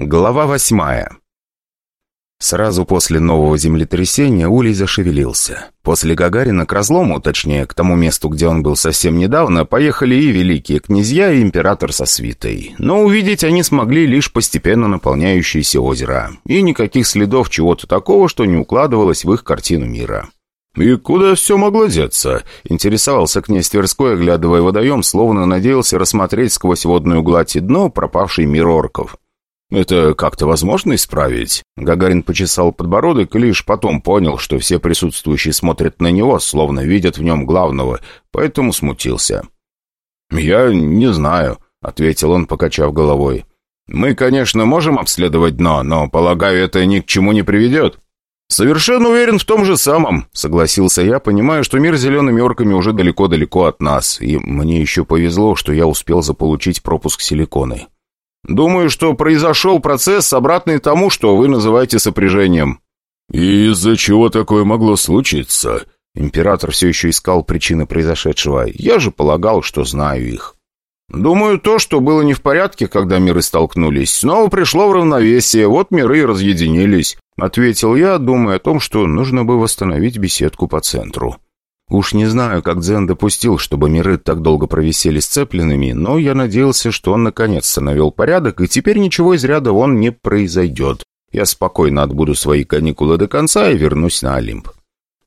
Глава восьмая. Сразу после нового землетрясения Улей зашевелился. После Гагарина к разлому, точнее, к тому месту, где он был совсем недавно, поехали и великие князья, и император со свитой. Но увидеть они смогли лишь постепенно наполняющееся озеро. И никаких следов чего-то такого, что не укладывалось в их картину мира. «И куда все могло деться?» — интересовался князь Тверской, оглядывая водоем, словно надеялся рассмотреть сквозь водную гладь и дно пропавший мир орков. «Это как-то возможно исправить?» Гагарин почесал подбородок и лишь потом понял, что все присутствующие смотрят на него, словно видят в нем главного, поэтому смутился. «Я не знаю», — ответил он, покачав головой. «Мы, конечно, можем обследовать дно, но, полагаю, это ни к чему не приведет». «Совершенно уверен в том же самом», — согласился я, понимая, что мир зелеными орками уже далеко-далеко от нас, и мне еще повезло, что я успел заполучить пропуск силиконы. Думаю, что произошел процесс, обратный тому, что вы называете сопряжением». «И из-за чего такое могло случиться?» Император все еще искал причины произошедшего. Я же полагал, что знаю их. «Думаю, то, что было не в порядке, когда миры столкнулись, снова пришло в равновесие, вот миры и разъединились», — ответил я, думая о том, что нужно бы восстановить беседку по центру. Уж не знаю, как Дзен допустил, чтобы миры так долго провисели сцепленными, но я надеялся, что он наконец-то навел порядок, и теперь ничего из ряда вон не произойдет. Я спокойно отбуду свои каникулы до конца и вернусь на Олимп.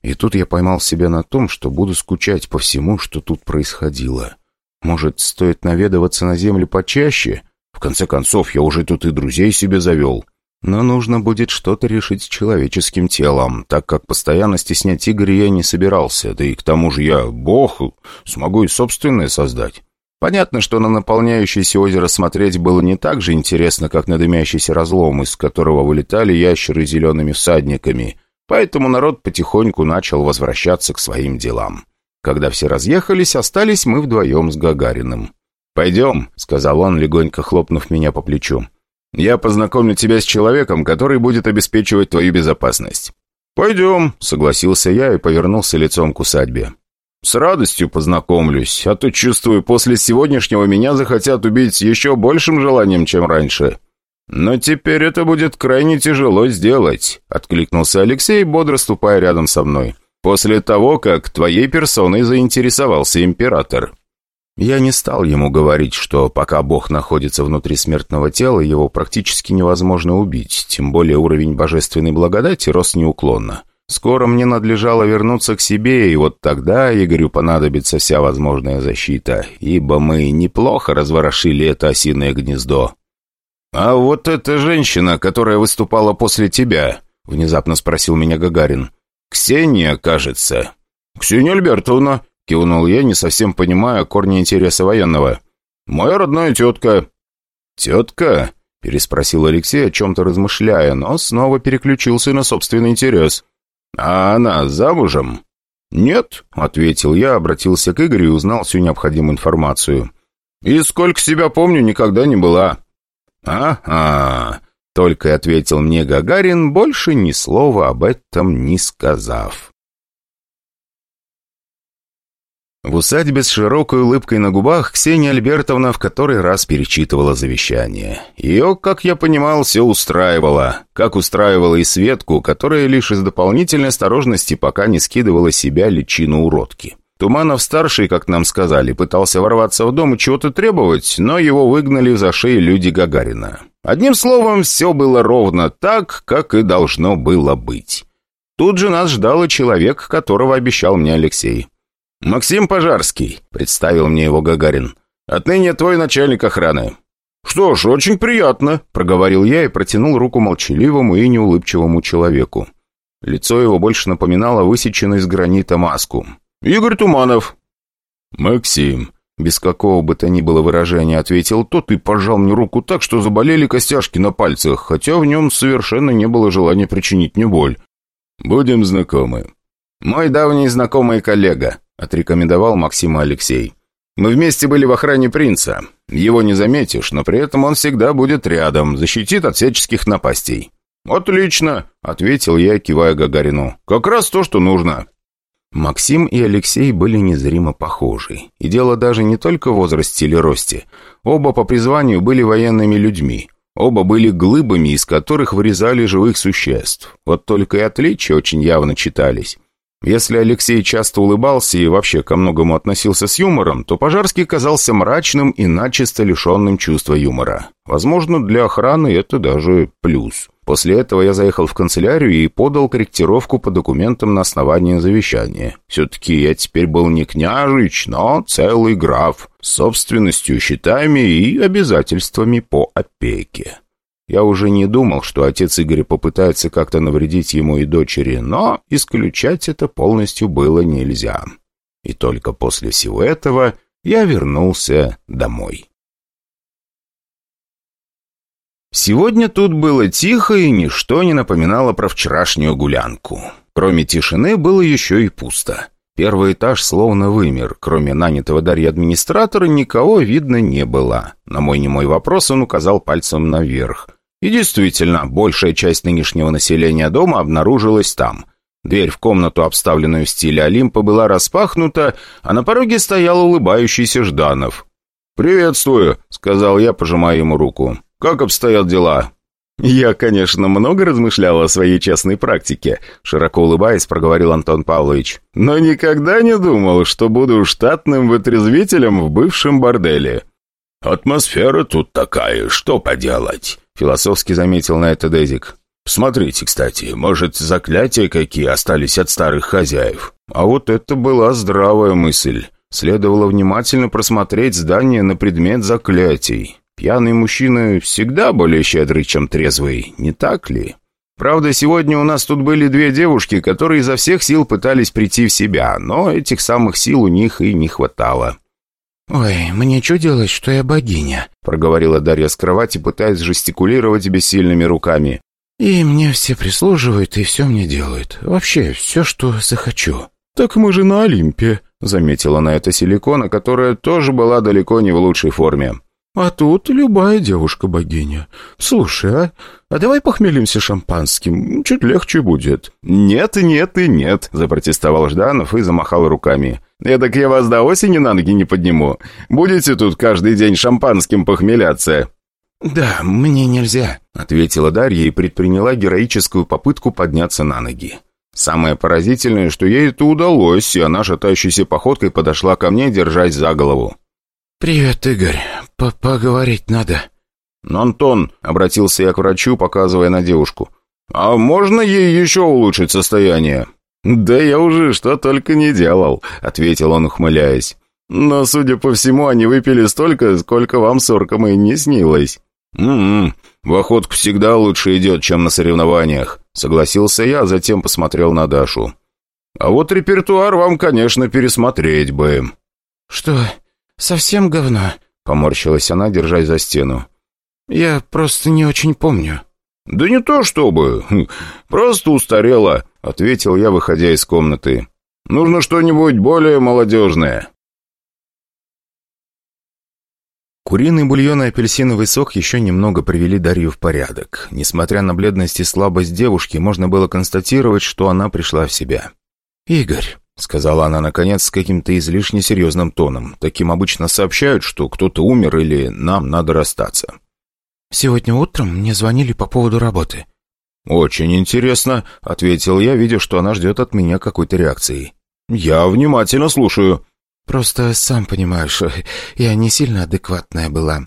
И тут я поймал себя на том, что буду скучать по всему, что тут происходило. Может, стоит наведываться на землю почаще? В конце концов, я уже тут и друзей себе завел. Но нужно будет что-то решить с человеческим телом, так как постоянно стеснять Игоря я не собирался, да и к тому же я бог, смогу и собственное создать. Понятно, что на наполняющееся озеро смотреть было не так же интересно, как на дымящийся разлом, из которого вылетали ящеры зелеными всадниками, поэтому народ потихоньку начал возвращаться к своим делам. Когда все разъехались, остались мы вдвоем с Гагариным. «Пойдем», — сказал он, легонько хлопнув меня по плечу. Я познакомлю тебя с человеком, который будет обеспечивать твою безопасность». «Пойдем», — согласился я и повернулся лицом к усадьбе. «С радостью познакомлюсь, а то, чувствую, после сегодняшнего меня захотят убить еще большим желанием, чем раньше». «Но теперь это будет крайне тяжело сделать», — откликнулся Алексей, бодро ступая рядом со мной. «После того, как твоей персоной заинтересовался император». Я не стал ему говорить, что пока Бог находится внутри смертного тела, его практически невозможно убить, тем более уровень божественной благодати рос неуклонно. Скоро мне надлежало вернуться к себе, и вот тогда Игорю понадобится вся возможная защита, ибо мы неплохо разворошили это осиное гнездо. «А вот эта женщина, которая выступала после тебя», — внезапно спросил меня Гагарин. «Ксения, кажется». «Ксения Альбертовна», Кивнул я, не совсем понимая корни интереса военного. «Моя родная тетка». «Тетка?» — переспросил Алексей, о чем-то размышляя, но снова переключился на собственный интерес. «А она замужем?» «Нет», — ответил я, обратился к Игорю и узнал всю необходимую информацию. «И сколько себя помню, никогда не была». «Ага», — только ответил мне Гагарин, больше ни слова об этом не сказав. В усадьбе с широкой улыбкой на губах Ксения Альбертовна в который раз перечитывала завещание. Ее, как я понимал, все устраивало. Как устраивало и Светку, которая лишь из дополнительной осторожности пока не скидывала себя личину уродки. Туманов-старший, как нам сказали, пытался ворваться в дом и чего-то требовать, но его выгнали за шеи люди Гагарина. Одним словом, все было ровно так, как и должно было быть. Тут же нас ждал и человек, которого обещал мне Алексей. «Максим Пожарский», — представил мне его Гагарин. «Отныне твой начальник охраны». «Что ж, очень приятно», — проговорил я и протянул руку молчаливому и неулыбчивому человеку. Лицо его больше напоминало высеченную из гранита маску. «Игорь Туманов». «Максим», — без какого бы то ни было выражения ответил тот и пожал мне руку так, что заболели костяшки на пальцах, хотя в нем совершенно не было желания причинить мне боль. «Будем знакомы». «Мой давний знакомый коллега», отрекомендовал Максима Алексей. «Мы вместе были в охране принца. Его не заметишь, но при этом он всегда будет рядом, защитит от всяческих напастей». «Отлично», — ответил я, кивая Гагарину. «Как раз то, что нужно». Максим и Алексей были незримо похожи. И дело даже не только в возрасте или росте. Оба по призванию были военными людьми. Оба были глыбами, из которых вырезали живых существ. Вот только и отличия очень явно читались. Если Алексей часто улыбался и вообще ко многому относился с юмором, то Пожарский казался мрачным и начисто лишенным чувства юмора. Возможно, для охраны это даже плюс. После этого я заехал в канцелярию и подал корректировку по документам на основании завещания. Все-таки я теперь был не княжич, но целый граф, с собственностью, счетами и обязательствами по опеке. Я уже не думал, что отец Игоря попытается как-то навредить ему и дочери, но исключать это полностью было нельзя. И только после всего этого я вернулся домой. Сегодня тут было тихо, и ничто не напоминало про вчерашнюю гулянку. Кроме тишины было еще и пусто. Первый этаж словно вымер. Кроме нанятого Дарьи администратора никого видно не было. На мой немой вопрос он указал пальцем наверх. И действительно, большая часть нынешнего населения дома обнаружилась там. Дверь в комнату, обставленную в стиле Олимпа, была распахнута, а на пороге стоял улыбающийся Жданов. «Приветствую», — сказал я, пожимая ему руку. «Как обстоят дела?» «Я, конечно, много размышлял о своей частной практике», — широко улыбаясь, проговорил Антон Павлович. «Но никогда не думал, что буду штатным вытрезвителем в бывшем борделе». «Атмосфера тут такая, что поделать?» Философски заметил на это Дезик. «Смотрите, кстати, может, заклятия какие остались от старых хозяев?» А вот это была здравая мысль. Следовало внимательно просмотреть здание на предмет заклятий. Пьяный мужчина всегда более щедрый, чем трезвый, не так ли? Правда, сегодня у нас тут были две девушки, которые изо всех сил пытались прийти в себя, но этих самых сил у них и не хватало. «Ой, мне чудилось, что я богиня», — проговорила Дарья с кровати, пытаясь жестикулировать бессильными руками. «И мне все прислуживают и все мне делают. Вообще, все, что захочу». «Так мы же на Олимпе», — заметила на это силикона, которая тоже была далеко не в лучшей форме. «А тут любая девушка богиня. Слушай, а, а давай похмелимся шампанским, чуть легче будет». «Нет, нет и нет», — запротестовал Жданов и замахал руками. Эдак я вас до осени на ноги не подниму. Будете тут каждый день шампанским похмеляться». «Да, мне нельзя», — ответила Дарья и предприняла героическую попытку подняться на ноги. Самое поразительное, что ей это удалось, и она шатающейся походкой подошла ко мне, держась за голову. «Привет, Игорь. П Поговорить надо». «Антон», — обратился я к врачу, показывая на девушку, — «а можно ей еще улучшить состояние?» «Да я уже что только не делал», — ответил он, ухмыляясь. «Но, судя по всему, они выпили столько, сколько вам с орком и не снилось». «М-м, в охотку всегда лучше идет, чем на соревнованиях», — согласился я, а затем посмотрел на Дашу. «А вот репертуар вам, конечно, пересмотреть бы». «Что, совсем говно?» — поморщилась она, держась за стену. «Я просто не очень помню». «Да не то чтобы. Просто устарела», — ответил я, выходя из комнаты. «Нужно что-нибудь более молодежное». Куриный бульон и апельсиновый сок еще немного привели Дарью в порядок. Несмотря на бледность и слабость девушки, можно было констатировать, что она пришла в себя. «Игорь», — сказала она, наконец, с каким-то излишне серьезным тоном. Таким обычно сообщают, что кто-то умер или нам надо расстаться. «Сегодня утром мне звонили по поводу работы». «Очень интересно», — ответил я, видя, что она ждет от меня какой-то реакции. «Я внимательно слушаю». «Просто, сам понимаешь, я не сильно адекватная была.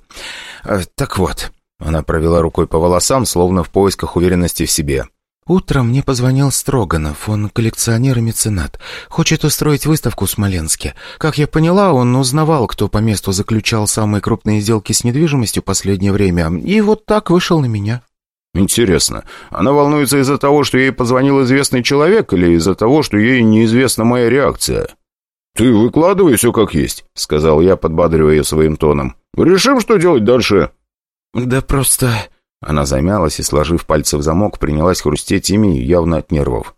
А, так вот...» Она провела рукой по волосам, словно в поисках уверенности в себе. «Утром мне позвонил Строганов, он коллекционер и меценат. Хочет устроить выставку в Смоленске. Как я поняла, он узнавал, кто по месту заключал самые крупные сделки с недвижимостью в последнее время, и вот так вышел на меня». «Интересно, она волнуется из-за того, что ей позвонил известный человек, или из-за того, что ей неизвестна моя реакция?» «Ты выкладывай все как есть», — сказал я, подбадривая ее своим тоном. «Решим, что делать дальше». «Да просто...» Она замялась и, сложив пальцы в замок, принялась хрустеть ими, явно от нервов.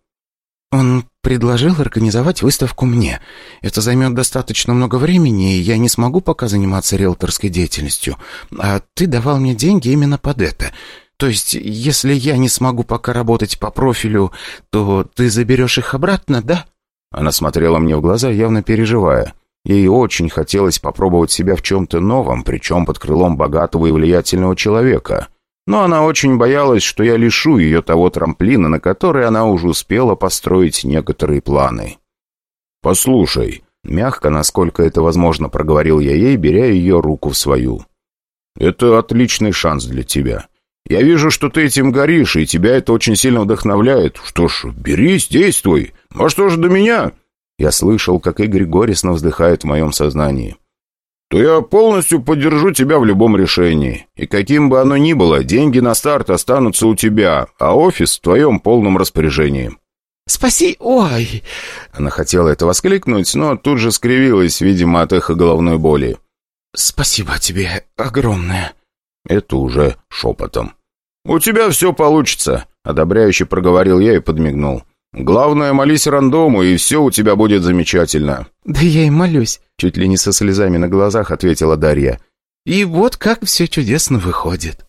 «Он предложил организовать выставку мне. Это займет достаточно много времени, и я не смогу пока заниматься риэлторской деятельностью. А ты давал мне деньги именно под это. То есть, если я не смогу пока работать по профилю, то ты заберешь их обратно, да?» Она смотрела мне в глаза, явно переживая. Ей очень хотелось попробовать себя в чем-то новом, причем под крылом богатого и влиятельного человека. Но она очень боялась, что я лишу ее того трамплина, на который она уже успела построить некоторые планы. «Послушай», — мягко, насколько это возможно, проговорил я ей, беря ее руку в свою. «Это отличный шанс для тебя. Я вижу, что ты этим горишь, и тебя это очень сильно вдохновляет. Что ж, берись, действуй. Может, тоже до меня?» Я слышал, как Игорь горестно вздыхает в моем сознании. «То я полностью поддержу тебя в любом решении. И каким бы оно ни было, деньги на старт останутся у тебя, а офис в твоем полном распоряжении». «Спаси... Ой!» Она хотела это воскликнуть, но тут же скривилась, видимо, от эхо головной боли. «Спасибо тебе огромное». Это уже шепотом. «У тебя все получится», — одобряюще проговорил я и подмигнул. «Главное, молись рандому, и все у тебя будет замечательно». «Да я и молюсь», — чуть ли не со слезами на глазах ответила Дарья. «И вот как все чудесно выходит».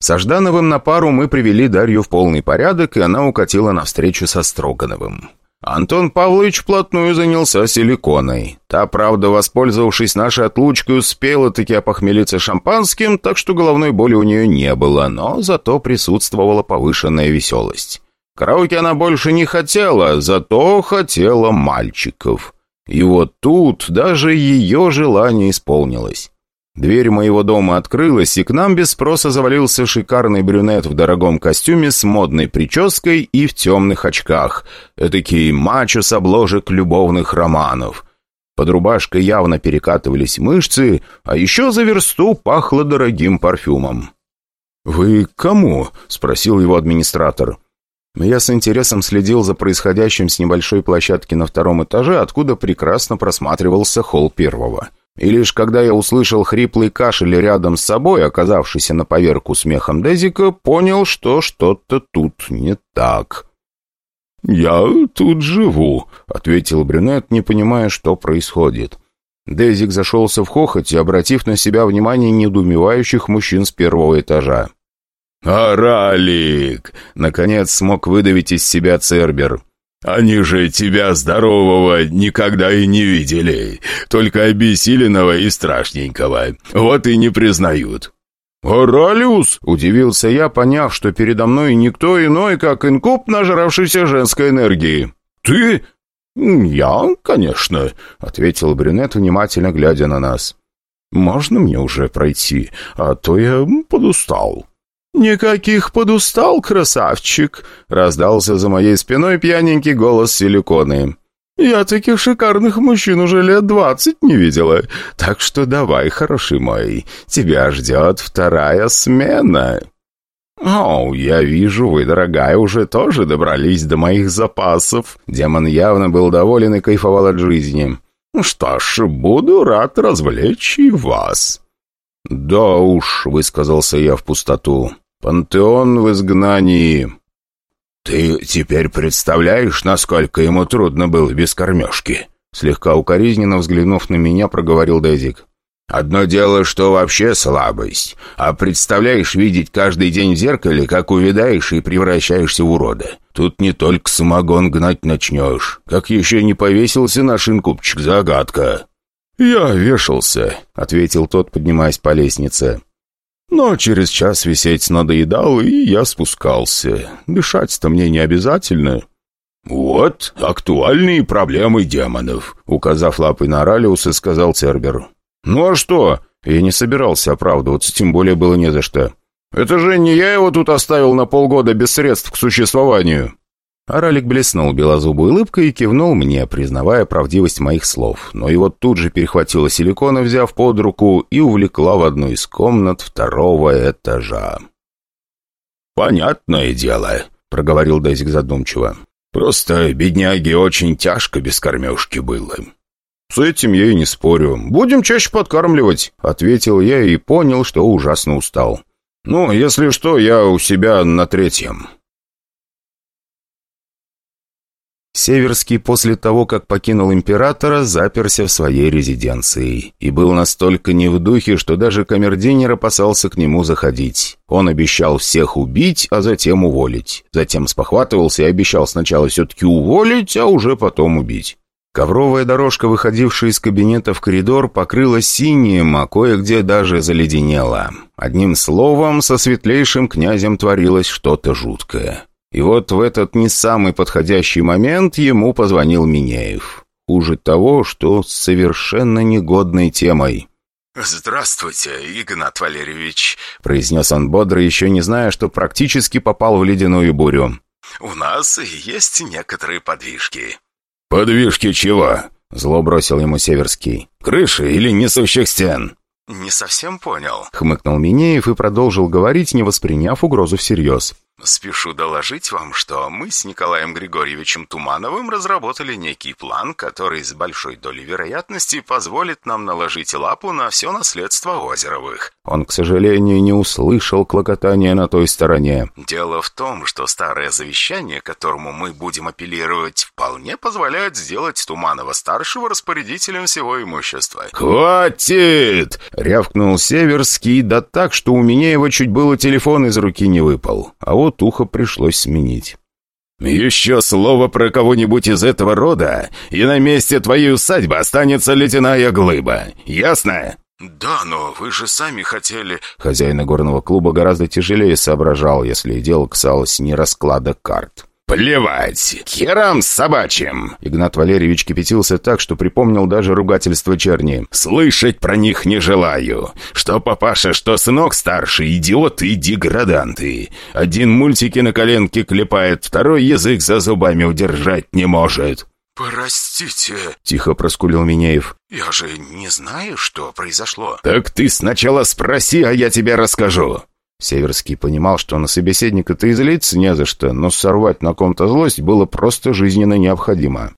Со Ждановым на пару мы привели Дарью в полный порядок, и она укатила навстречу со Строгановым. Антон Павлович вплотную занялся силиконой. Та, правда, воспользовавшись нашей отлучкой, успела-таки опохмелиться шампанским, так что головной боли у нее не было, но зато присутствовала повышенная веселость. Караоке она больше не хотела, зато хотела мальчиков. И вот тут даже ее желание исполнилось. Дверь моего дома открылась, и к нам без спроса завалился шикарный брюнет в дорогом костюме с модной прической и в темных очках. Этакий мачо с обложек любовных романов. Под рубашкой явно перекатывались мышцы, а еще за версту пахло дорогим парфюмом. «Вы кому?» — спросил его администратор. Я с интересом следил за происходящим с небольшой площадки на втором этаже, откуда прекрасно просматривался холл первого. И лишь когда я услышал хриплый кашель рядом с собой, оказавшийся на поверку смехом Дезика, понял, что что-то тут не так. «Я тут живу», — ответил брюнет, не понимая, что происходит. Дезик зашелся в хохоте, обратив на себя внимание недоумевающих мужчин с первого этажа. «Аралик!» — наконец смог выдавить из себя Цербер. «Они же тебя здорового никогда и не видели, только обессиленного и страшненького. Вот и не признают». «Оралиус!» — удивился я, поняв, что передо мной никто иной, как инкуб, нажравшийся женской энергии. «Ты?» «Я, конечно», — ответил брюнет, внимательно глядя на нас. «Можно мне уже пройти, а то я подустал». «Никаких подустал, красавчик!» — раздался за моей спиной пьяненький голос силиконы. «Я таких шикарных мужчин уже лет двадцать не видела, так что давай, хороший мой, тебя ждет вторая смена». «О, я вижу, вы, дорогая, уже тоже добрались до моих запасов». Демон явно был доволен и кайфовал от жизни. «Что ж, буду рад развлечь и вас». «Да уж», — высказался я в пустоту. Пантеон в изгнании. Ты теперь представляешь, насколько ему трудно было без кормежки? Слегка укоризненно взглянув на меня, проговорил Дезик. «Одно дело, что вообще слабость, а представляешь видеть каждый день в зеркале, как увядаешь и превращаешься в урода. Тут не только самогон гнать начнешь. Как еще не повесился наш инкубчик, загадка». «Я вешался», — ответил тот, поднимаясь по лестнице. Но через час висеть надоедал, и я спускался. Дышать-то мне не обязательно. «Вот актуальные проблемы демонов», — указав лапой на Ралиуса, сказал Цербер. «Ну а что?» Я не собирался оправдываться, тем более было не за что. «Это же не я его тут оставил на полгода без средств к существованию». Аралик блеснул белозубой улыбкой и кивнул мне, признавая правдивость моих слов. Но его тут же перехватила силикона, взяв под руку, и увлекла в одну из комнат второго этажа. «Понятное дело», — проговорил Дезик задумчиво. «Просто бедняге очень тяжко без кормежки было». «С этим я и не спорю. Будем чаще подкармливать», — ответил я и понял, что ужасно устал. «Ну, если что, я у себя на третьем». Северский после того, как покинул императора, заперся в своей резиденции. И был настолько не в духе, что даже камердинер опасался к нему заходить. Он обещал всех убить, а затем уволить. Затем спохватывался и обещал сначала все-таки уволить, а уже потом убить. Ковровая дорожка, выходившая из кабинета в коридор, покрылась синим, а кое-где даже заледенела. Одним словом, со светлейшим князем творилось что-то жуткое. И вот в этот не самый подходящий момент ему позвонил Минеев. Хуже того, что с совершенно негодной темой. «Здравствуйте, Игнат Валерьевич», — произнес он бодро, еще не зная, что практически попал в ледяную бурю. «У нас есть некоторые подвижки». «Подвижки чего?» — зло бросил ему Северский. «Крыши или несущих стен?» «Не совсем понял», — хмыкнул Минеев и продолжил говорить, не восприняв угрозу всерьез. Спешу доложить вам, что мы с Николаем Григорьевичем Тумановым разработали некий план, который с большой долей вероятности позволит нам наложить лапу на все наследство Озеровых. Он, к сожалению, не услышал клокотания на той стороне. Дело в том, что старое завещание, которому мы будем апеллировать, вполне позволяет сделать Туманова-старшего распорядителем всего имущества. «Хватит!» — рявкнул Северский, да так, что у меня его чуть было телефон из руки не выпал. А вот ухо пришлось сменить. «Еще слово про кого-нибудь из этого рода, и на месте твоей усадьбы останется ледяная глыба. Ясно?» «Да, но вы же сами хотели...» Хозяин горного клуба гораздо тяжелее соображал, если дело касалось не расклада карт. «Плевать! Херам собачьим!» Игнат Валерьевич кипятился так, что припомнил даже ругательство черни. «Слышать про них не желаю. Что папаша, что сынок старший, идиоты и деграданты. Один мультики на коленке клепает, второй язык за зубами удержать не может». «Простите», — тихо проскулил Минеев. «Я же не знаю, что произошло». «Так ты сначала спроси, а я тебе расскажу». Северский понимал, что на собеседника-то и злиться не за что, но сорвать на ком-то злость было просто жизненно необходимо.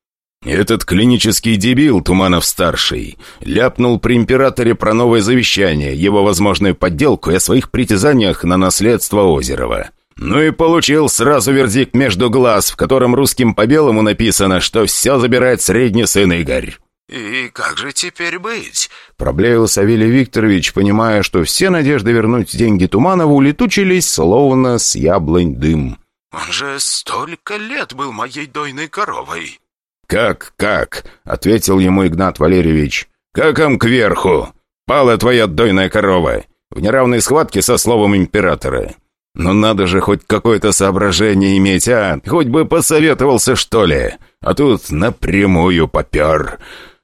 «Этот клинический дебил, Туманов-старший, ляпнул при императоре про новое завещание, его возможную подделку и о своих притязаниях на наследство Озерова. Ну и получил сразу вердикт между глаз, в котором русским по белому написано, что все забирает средний сын Игорь. «И как же теперь быть?» Проблеял Савелий Викторович, понимая, что все надежды вернуть деньги Туманову улетучились, словно с яблонь дым. «Он же столько лет был моей дойной коровой!» «Как, как?» — ответил ему Игнат Валерьевич. «Каком кверху? Пала твоя дойная корова в неравной схватке со словом императора. Но надо же хоть какое-то соображение иметь, а? Хоть бы посоветовался, что ли? А тут напрямую попер.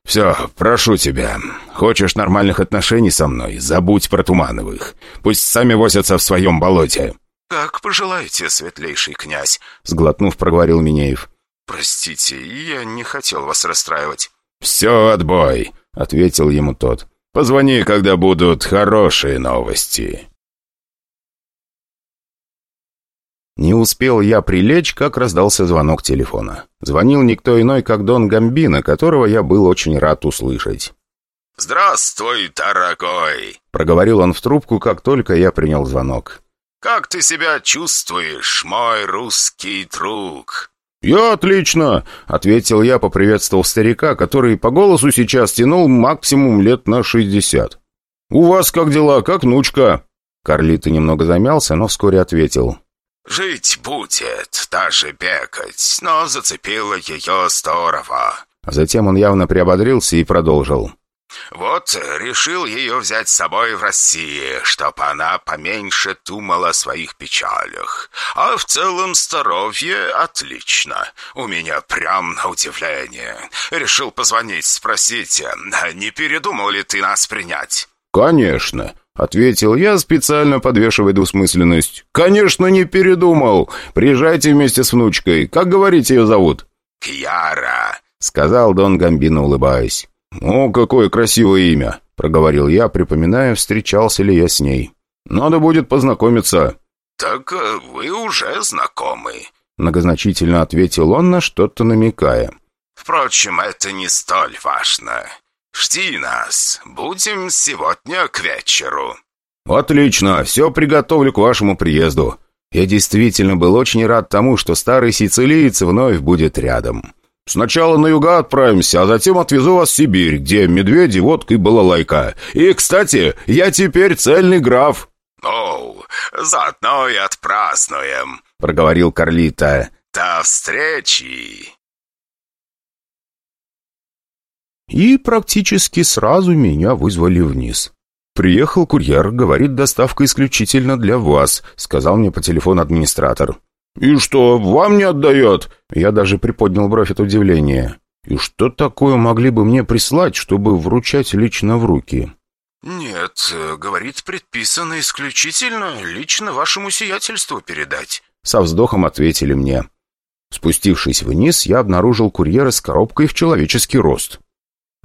«Все, прошу тебя. Хочешь нормальных отношений со мной? Забудь про Тумановых. Пусть сами возятся в своем болоте». «Как пожелаете, светлейший князь», — сглотнув, проговорил Минеев. «Простите, я не хотел вас расстраивать». «Все, отбой», — ответил ему тот. «Позвони, когда будут хорошие новости». Не успел я прилечь, как раздался звонок телефона. Звонил никто иной, как Дон Гамбина, которого я был очень рад услышать. «Здравствуй, дорогой!» — проговорил он в трубку, как только я принял звонок. «Как ты себя чувствуешь, мой русский друг?» «Я отлично!» — ответил я, поприветствовал старика, который по голосу сейчас тянул максимум лет на шестьдесят. «У вас как дела, как внучка?» Карлита немного замялся, но вскоре ответил. «Жить будет, даже бегать, но зацепило ее здорово». А затем он явно приободрился и продолжил. «Вот решил ее взять с собой в Россию, чтоб она поменьше думала о своих печалях. А в целом здоровье отлично. У меня прям на удивление. Решил позвонить, спросить, не передумал ли ты нас принять?» «Конечно. Ответил я, специально подвешивая двусмысленность. «Конечно, не передумал. Приезжайте вместе с внучкой. Как говорите, ее зовут?» «Кьяра», — сказал Дон Гамбино, улыбаясь. «О, какое красивое имя!» — проговорил я, припоминая, встречался ли я с ней. «Надо будет познакомиться». «Так э, вы уже знакомы», — многозначительно ответил он, на что-то намекая. «Впрочем, это не столь важно. «Жди нас. Будем сегодня к вечеру». «Отлично. Все приготовлю к вашему приезду. Я действительно был очень рад тому, что старый сицилиец вновь будет рядом. Сначала на юга отправимся, а затем отвезу вас в Сибирь, где медведи, водка и балалайка. И, кстати, я теперь цельный граф». «Оу, заодно и отпразднуем», — проговорил Карлита. «До встречи!» И практически сразу меня вызвали вниз. «Приехал курьер, говорит, доставка исключительно для вас», — сказал мне по телефону администратор. «И что, вам не отдает?» Я даже приподнял бровь от удивления. «И что такое могли бы мне прислать, чтобы вручать лично в руки?» «Нет, говорит, предписано исключительно лично вашему сиятельству передать», — со вздохом ответили мне. Спустившись вниз, я обнаружил курьера с коробкой в человеческий рост.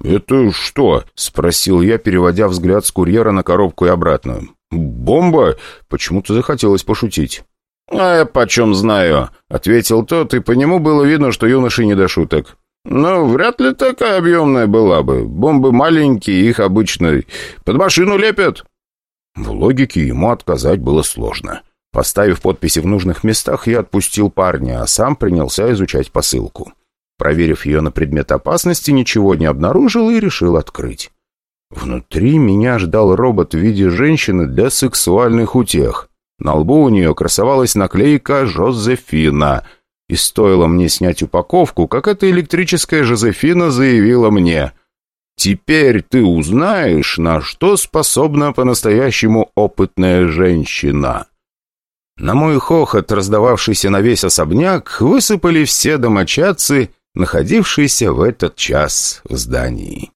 «Это что?» — спросил я, переводя взгляд с курьера на коробку и обратно. «Бомба?» — почему-то захотелось пошутить. «А я почем знаю?» — ответил тот, и по нему было видно, что юноши не до шуток. «Но вряд ли такая объемная была бы. Бомбы маленькие, их обычно под машину лепят». В логике ему отказать было сложно. Поставив подписи в нужных местах, я отпустил парня, а сам принялся изучать посылку. Проверив ее на предмет опасности, ничего не обнаружил и решил открыть. Внутри меня ждал робот в виде женщины для сексуальных утех. На лбу у нее красовалась наклейка «Жозефина». И стоило мне снять упаковку, как эта электрическая Жозефина заявила мне «Теперь ты узнаешь, на что способна по-настоящему опытная женщина». На мой хохот, раздававшийся на весь особняк, высыпали все домочадцы, находившиеся в этот час в здании.